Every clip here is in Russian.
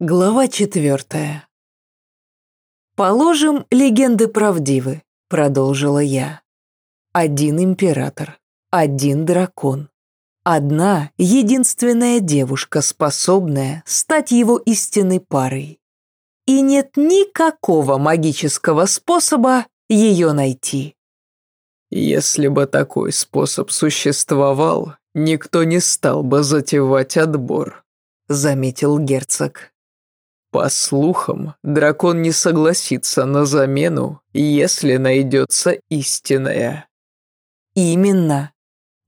Глава четвертая. «Положим, легенды правдивы», — продолжила я. «Один император, один дракон, одна единственная девушка, способная стать его истинной парой. И нет никакого магического способа ее найти». Если бы такой способ существовал, никто не стал бы затевать отбор, заметил герцог. По слухам, дракон не согласится на замену, если найдется истинная. Именно.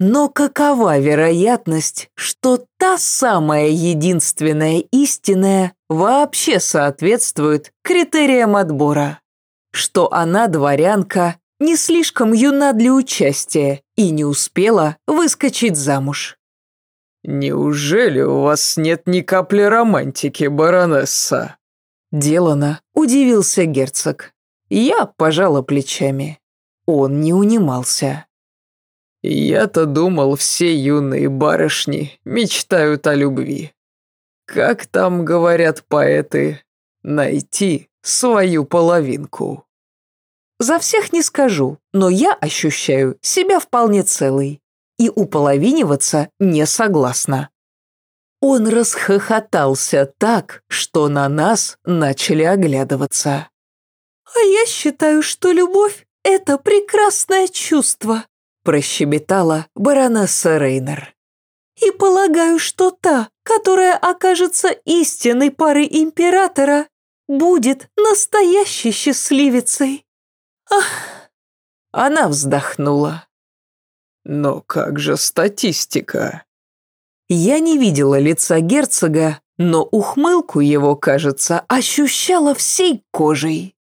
Но какова вероятность, что та самая единственная истинная вообще соответствует критериям отбора? Что она дворянка не слишком юна для участия и не успела выскочить замуж. «Неужели у вас нет ни капли романтики, баронесса?» Делано, удивился герцог. Я пожала плечами. Он не унимался. «Я-то думал, все юные барышни мечтают о любви. Как там говорят поэты, найти свою половинку». За всех не скажу, но я ощущаю себя вполне целой и уполовиниваться не согласна. Он расхохотался так, что на нас начали оглядываться. «А я считаю, что любовь — это прекрасное чувство», прощебетала баронесса Рейнер. «И полагаю, что та, которая окажется истинной парой императора, будет настоящей счастливицей». Ах! Она вздохнула. Но как же статистика? Я не видела лица герцога, но ухмылку его, кажется, ощущала всей кожей.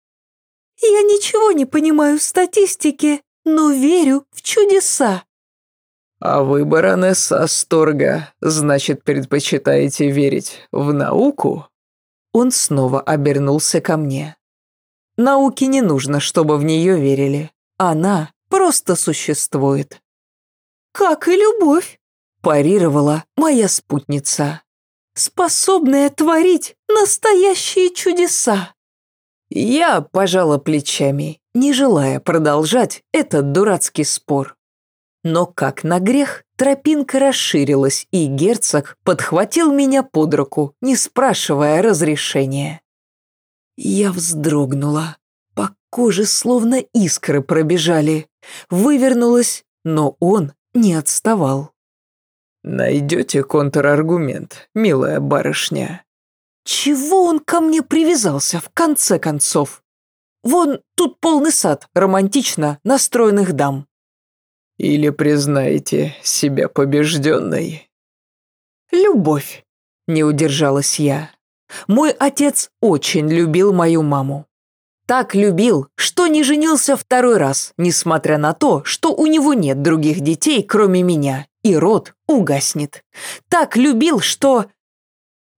Я ничего не понимаю в статистике, но верю в чудеса. А вы, баронесса Асторга, значит, предпочитаете верить в науку? Он снова обернулся ко мне. Науке не нужно, чтобы в нее верили. Она просто существует. «Как и любовь», – парировала моя спутница. «Способная творить настоящие чудеса». Я пожала плечами, не желая продолжать этот дурацкий спор. Но как на грех, тропинка расширилась, и герцог подхватил меня под руку, не спрашивая разрешения. Я вздрогнула. По коже словно искры пробежали. Вывернулась, но он не отставал. «Найдете контраргумент, милая барышня?» «Чего он ко мне привязался, в конце концов? Вон тут полный сад романтично настроенных дам». «Или признаете себя побежденной?» «Любовь», — не удержалась я. Мой отец очень любил мою маму. Так любил, что не женился второй раз, несмотря на то, что у него нет других детей, кроме меня, и род угаснет. Так любил, что...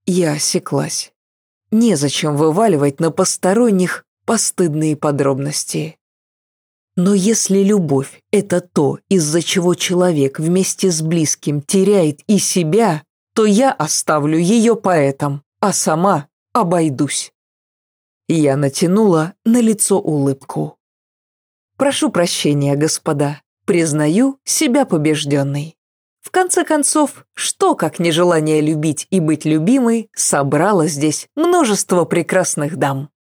Я осеклась. Незачем вываливать на посторонних постыдные подробности. Но если любовь – это то, из-за чего человек вместе с близким теряет и себя, то я оставлю ее поэтом а сама обойдусь. Я натянула на лицо улыбку. Прошу прощения, господа, признаю себя побежденной. В конце концов, что, как нежелание любить и быть любимой, собрало здесь множество прекрасных дам.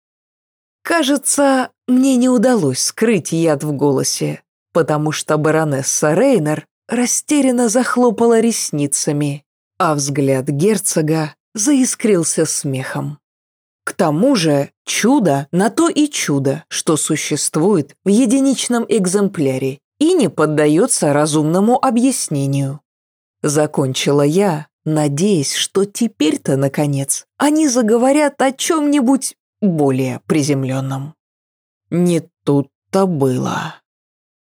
Кажется, мне не удалось скрыть яд в голосе, потому что баронесса Рейнер растерянно захлопала ресницами, а взгляд герцога заискрился смехом. К тому же чудо на то и чудо, что существует в единичном экземпляре и не поддается разумному объяснению. Закончила я, надеясь, что теперь-то, наконец, они заговорят о чем-нибудь более приземленном. Не тут-то было.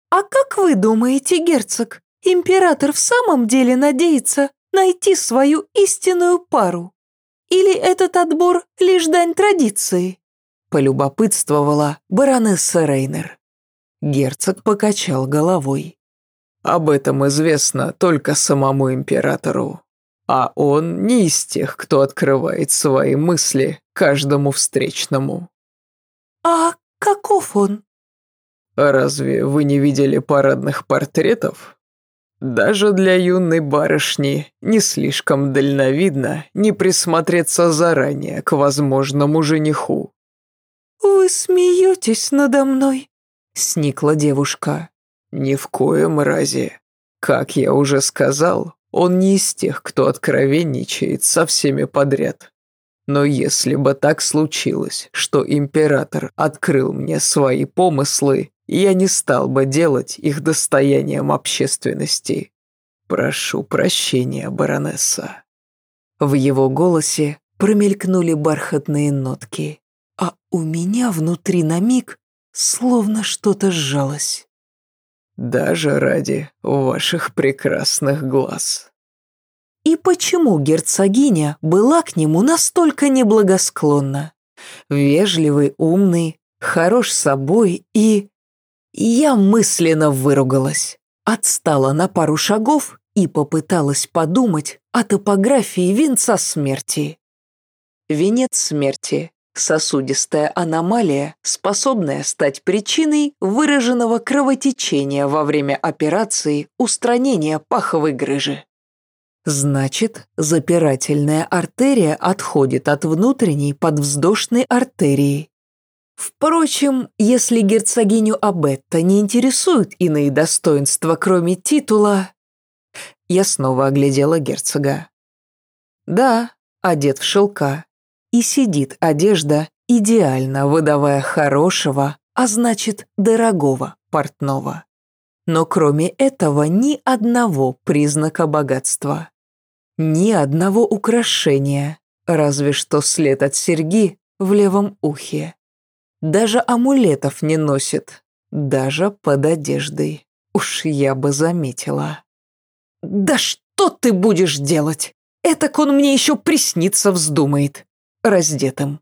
«А как вы думаете, герцог, император в самом деле надеется, найти свою истинную пару? Или этот отбор лишь дань традиции?» Полюбопытствовала баронесса Рейнер. Герцог покачал головой. «Об этом известно только самому императору. А он не из тех, кто открывает свои мысли каждому встречному. «А каков он?» «Разве вы не видели парадных портретов? Даже для юной барышни не слишком дальновидно не присмотреться заранее к возможному жениху». «Вы смеетесь надо мной?» — сникла девушка. «Ни в коем разе. Как я уже сказал, он не из тех, кто откровенничает со всеми подряд. Но если бы так случилось, что император открыл мне свои помыслы, я не стал бы делать их достоянием общественности. Прошу прощения, баронесса». В его голосе промелькнули бархатные нотки, а у меня внутри на миг словно что-то сжалось. «Даже ради ваших прекрасных глаз». И почему герцогиня была к нему настолько неблагосклонна? Вежливый, умный, хорош собой и... Я мысленно выругалась, отстала на пару шагов и попыталась подумать о топографии венца смерти. Венец смерти – сосудистая аномалия, способная стать причиной выраженного кровотечения во время операции устранения паховой грыжи. Значит, запирательная артерия отходит от внутренней подвздошной артерии, Впрочем, если герцогиню Абетта не интересуют иные достоинства, кроме титула... Я снова оглядела герцога. Да, одет в шелка. И сидит одежда, идеально выдавая хорошего, а значит, дорогого портного. Но кроме этого ни одного признака богатства. Ни одного украшения, разве что след от серьги в левом ухе. Даже амулетов не носит, даже под одеждой. Уж я бы заметила. «Да что ты будешь делать? Этак он мне еще присниться вздумает. Раздетым».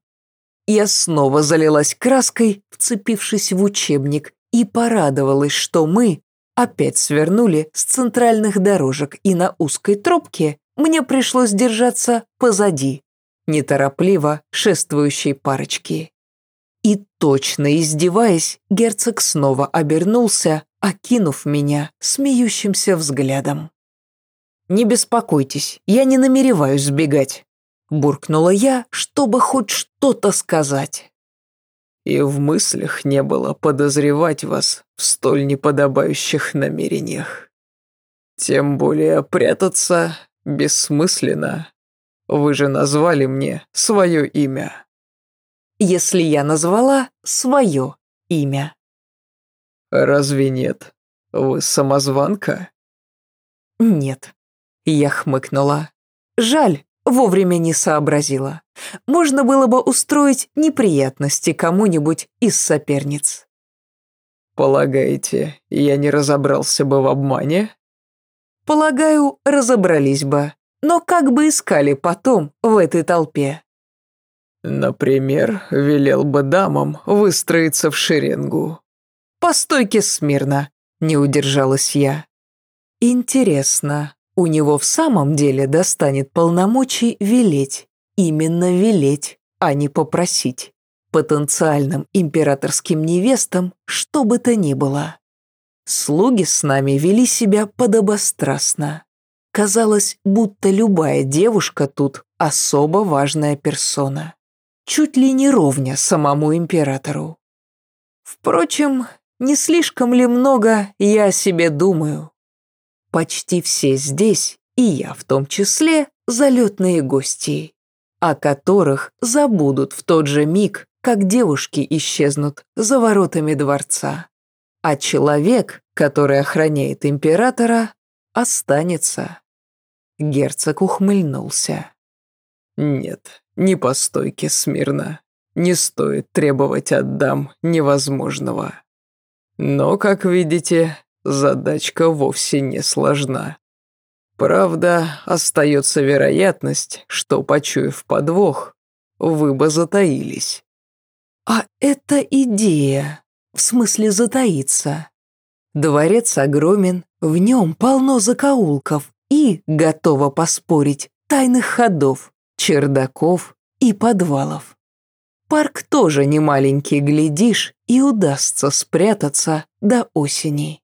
Я снова залилась краской, вцепившись в учебник, и порадовалась, что мы опять свернули с центральных дорожек, и на узкой тропке мне пришлось держаться позади, неторопливо шествующей парочки. И точно издеваясь, герцог снова обернулся, окинув меня смеющимся взглядом. «Не беспокойтесь, я не намереваюсь сбегать», – буркнула я, чтобы хоть что-то сказать. И в мыслях не было подозревать вас в столь неподобающих намерениях. Тем более прятаться бессмысленно. Вы же назвали мне свое имя если я назвала свое имя. «Разве нет? Вы самозванка?» «Нет», — я хмыкнула. «Жаль, вовремя не сообразила. Можно было бы устроить неприятности кому-нибудь из соперниц». «Полагаете, я не разобрался бы в обмане?» «Полагаю, разобрались бы. Но как бы искали потом в этой толпе?» Например, велел бы дамам выстроиться в шеренгу. «По стойке смирно», — не удержалась я. «Интересно, у него в самом деле достанет полномочий велеть, именно велеть, а не попросить, потенциальным императорским невестам, что бы то ни было. Слуги с нами вели себя подобострастно. Казалось, будто любая девушка тут особо важная персона чуть ли не ровня самому императору. Впрочем, не слишком ли много я о себе думаю? Почти все здесь, и я в том числе, залетные гости, о которых забудут в тот же миг, как девушки исчезнут за воротами дворца. А человек, который охраняет императора, останется. Герцог ухмыльнулся. «Нет, не по стойке смирно. Не стоит требовать от дам невозможного. Но, как видите, задачка вовсе не сложна. Правда, остается вероятность, что, почуяв подвох, вы бы затаились. А это идея, в смысле затаиться. Дворец огромен, в нем полно закоулков и, готова поспорить, тайных ходов, чердаков и подвалов. Парк тоже не маленький, глядишь, и удастся спрятаться до осени.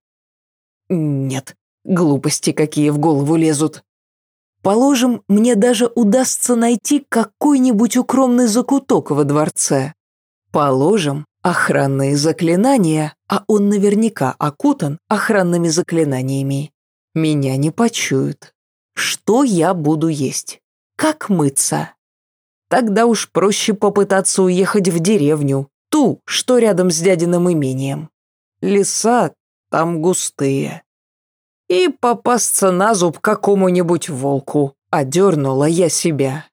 Нет, глупости какие в голову лезут. Положим, мне даже удастся найти какой-нибудь укромный закуток во дворце. Положим, охранные заклинания, а он наверняка окутан охранными заклинаниями. Меня не почуют. Что я буду есть? Как мыться? Тогда уж проще попытаться уехать в деревню, ту, что рядом с дядиным имением. Леса там густые. И попасться на зуб какому-нибудь волку, одернула я себя.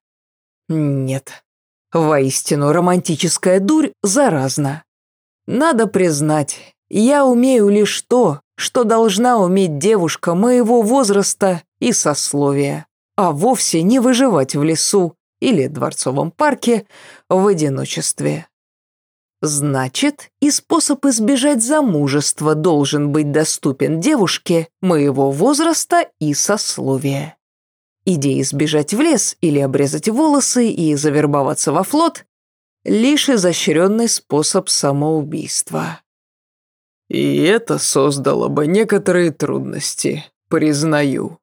Нет, воистину романтическая дурь заразна. Надо признать, я умею лишь то, что должна уметь девушка моего возраста и сословия, а вовсе не выживать в лесу или дворцовом парке в одиночестве. Значит, и способ избежать замужества должен быть доступен девушке моего возраста и сословия. Идея сбежать в лес или обрезать волосы и завербоваться во флот – лишь изощренный способ самоубийства. И это создало бы некоторые трудности, признаю.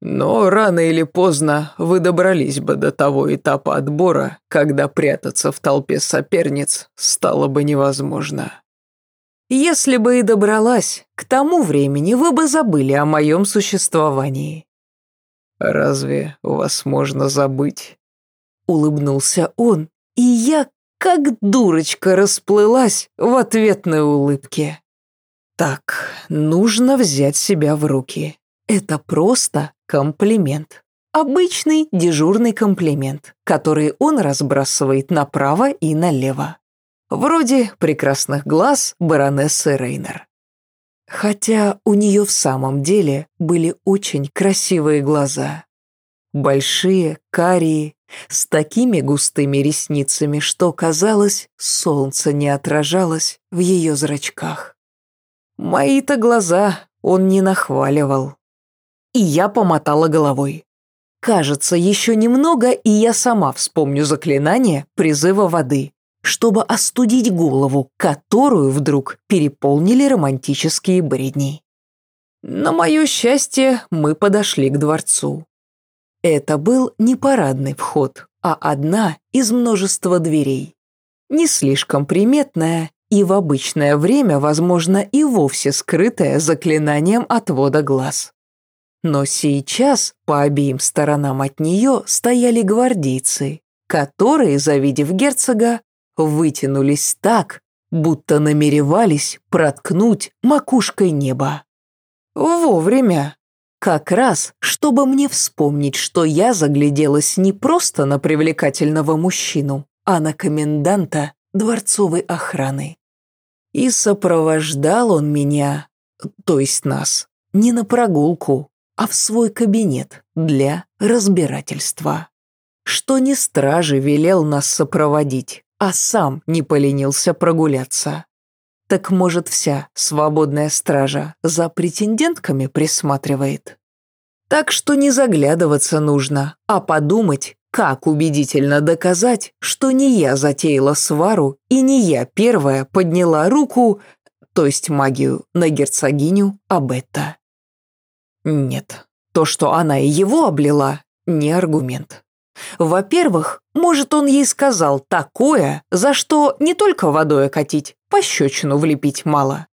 Но рано или поздно вы добрались бы до того этапа отбора, когда прятаться в толпе соперниц стало бы невозможно. Если бы и добралась, к тому времени вы бы забыли о моем существовании. Разве вас можно забыть? Улыбнулся он, и я, как дурочка, расплылась в ответной улыбке. Так, нужно взять себя в руки. Это просто комплимент. Обычный дежурный комплимент, который он разбрасывает направо и налево. Вроде прекрасных глаз баронессы Рейнер. Хотя у нее в самом деле были очень красивые глаза. Большие, карие, с такими густыми ресницами, что, казалось, солнце не отражалось в ее зрачках. Мои-то глаза он не нахваливал. И я помотала головой. Кажется, еще немного, и я сама вспомню заклинание призыва воды, чтобы остудить голову, которую вдруг переполнили романтические бредни. На мое счастье, мы подошли к дворцу. Это был не парадный вход, а одна из множества дверей. Не слишком приметная и в обычное время, возможно, и вовсе скрытая заклинанием отвода глаз. Но сейчас по обеим сторонам от нее стояли гвардейцы, которые, завидев герцога, вытянулись так, будто намеревались проткнуть макушкой неба. Вовремя. Как раз, чтобы мне вспомнить, что я загляделась не просто на привлекательного мужчину, а на коменданта дворцовой охраны. И сопровождал он меня, то есть нас, не на прогулку, а в свой кабинет для разбирательства. Что не стражи велел нас сопроводить, а сам не поленился прогуляться. Так может вся свободная стража за претендентками присматривает? Так что не заглядываться нужно, а подумать, как убедительно доказать, что не я затеяла свару и не я первая подняла руку, то есть магию, на герцогиню Абетта. Нет, то, что она и его облила, не аргумент. Во-первых, может, он ей сказал такое, за что не только водой окатить, пощечину влепить мало.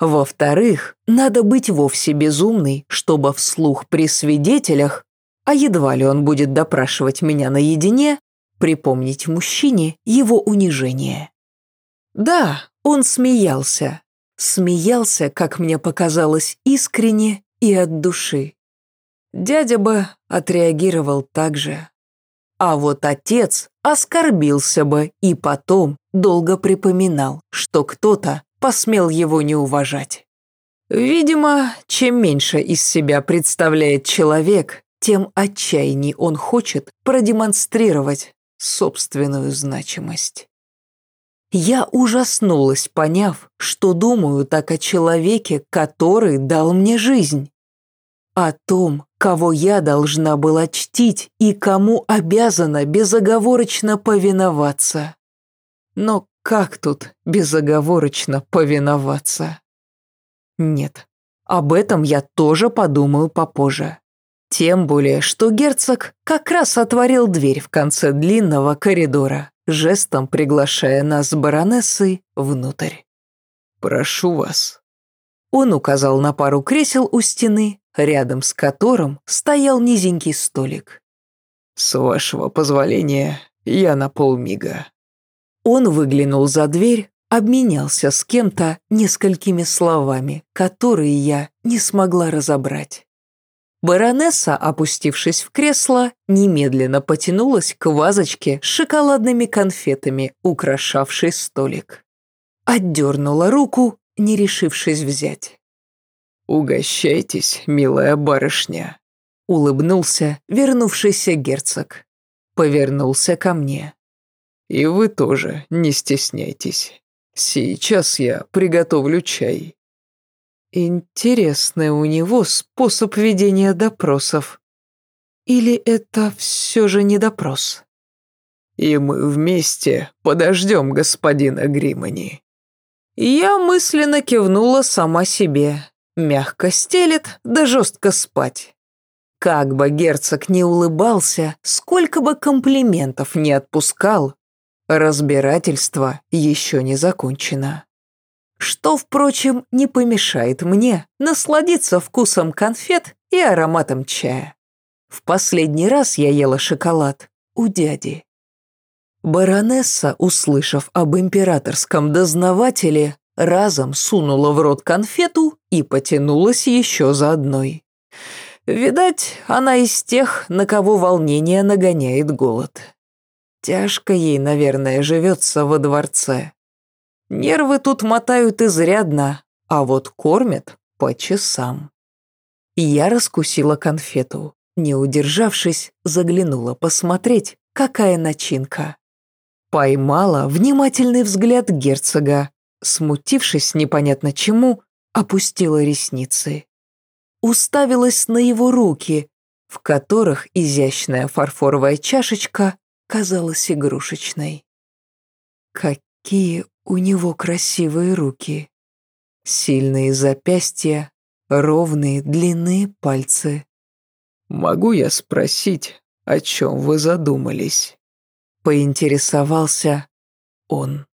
Во-вторых, надо быть вовсе безумной, чтобы вслух при свидетелях, а едва ли он будет допрашивать меня наедине, припомнить мужчине его унижение. Да, он смеялся. Смеялся, как мне показалось, искренне и от души. Дядя бы отреагировал так же. А вот отец оскорбился бы и потом долго припоминал, что кто-то посмел его не уважать. Видимо, чем меньше из себя представляет человек, тем отчаянней он хочет продемонстрировать собственную значимость. Я ужаснулась, поняв, что думаю так о человеке, который дал мне жизнь. о том, кого я должна была чтить и кому обязана безоговорочно повиноваться. Но как тут безоговорочно повиноваться? Нет, об этом я тоже подумаю попозже. Тем более, что герцог как раз отворил дверь в конце длинного коридора, жестом приглашая нас с баронессой внутрь. «Прошу вас». Он указал на пару кресел у стены, рядом с которым стоял низенький столик. «С вашего позволения, я на полмига». Он выглянул за дверь, обменялся с кем-то несколькими словами, которые я не смогла разобрать. Баронесса, опустившись в кресло, немедленно потянулась к вазочке с шоколадными конфетами, украшавшей столик. Отдернула руку, не решившись взять. «Угощайтесь, милая барышня», — улыбнулся вернувшийся герцог. Повернулся ко мне. «И вы тоже не стесняйтесь. Сейчас я приготовлю чай». Интересный у него способ ведения допросов. Или это все же не допрос? И мы вместе подождем господина Гримани. Я мысленно кивнула сама себе. Мягко стелет, да жестко спать. Как бы герцог не улыбался, сколько бы комплиментов не отпускал, разбирательство еще не закончено. Что, впрочем, не помешает мне насладиться вкусом конфет и ароматом чая. В последний раз я ела шоколад у дяди. Баронесса, услышав об императорском дознавателе, разом сунула в рот конфету и потянулась еще за одной. Видать, она из тех, на кого волнение нагоняет голод. Тяжко ей, наверное, живется во дворце. Нервы тут мотают изрядно, а вот кормят по часам. Я раскусила конфету, не удержавшись, заглянула посмотреть, какая начинка. Поймала внимательный взгляд герцога, смутившись непонятно чему, опустила ресницы. Уставилась на его руки, в которых изящная фарфоровая чашечка казалась игрушечной. Какие у него красивые руки. Сильные запястья, ровные длинные пальцы. «Могу я спросить, о чем вы задумались?» Поинтересовался он.